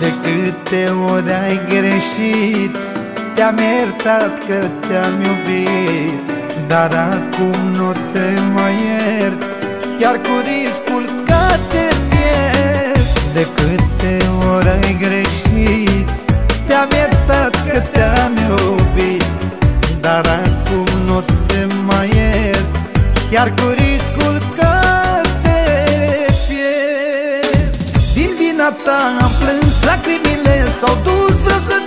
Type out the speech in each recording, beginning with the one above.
De câte ori ai greșit Te-am iertat că te-am iubit Dar acum nu te mai iert Chiar cu riscul că te pierd. De câte ori ai greșit Te-am iertat că te-am iubit Dar acum nu te mai iert Chiar cu riscul că te pierd. Din vina ta am plâns lacrimile S-au dus vreau să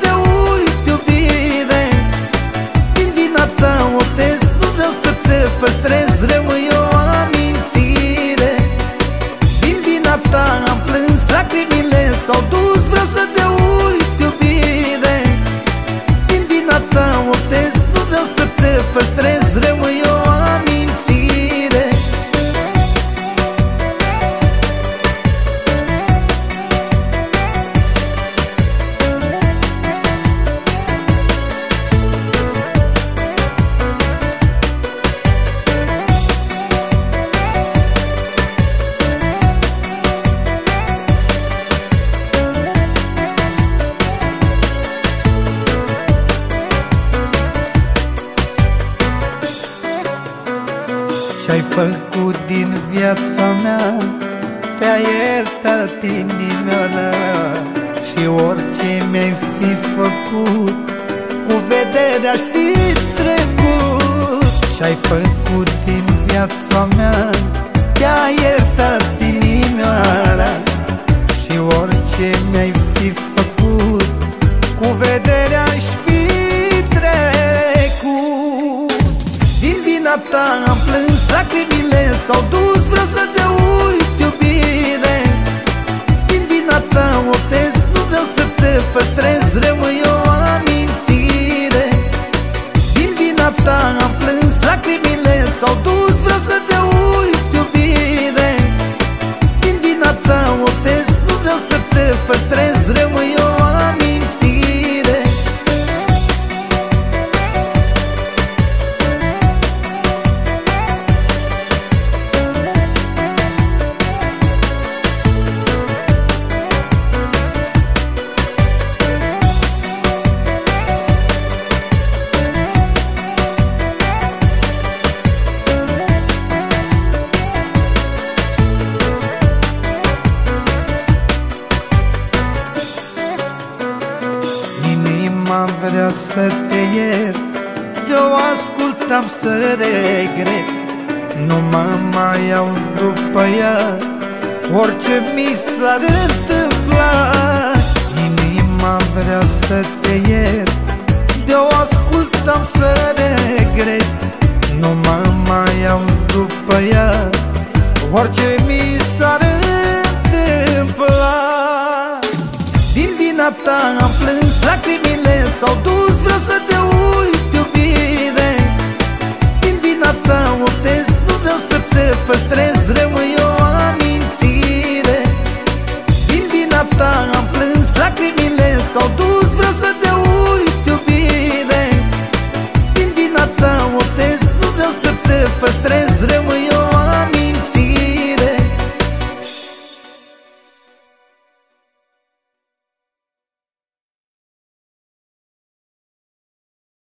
Ce-ai făcut din viața mea? Te-a iertat inimioara Și orice mi-ai fi făcut Cu vedere aș fi trecut. Ce-ai făcut din viața mea? Te-a iertat inimioara Și orice mi-ai fi făcut Cu vedere aș fi trecut. Din vina ta vrea să te iert Eu ascultam să regret. Nu mă mai iau după ea Orice mi s-ar întâmpla. Inima vrea să te iert Eu ascultam să regret. Nu mă mai iau după ea Orice mi s-ar întâmpla. Din vina ta am plâns lacrimile S-au dus, vreau să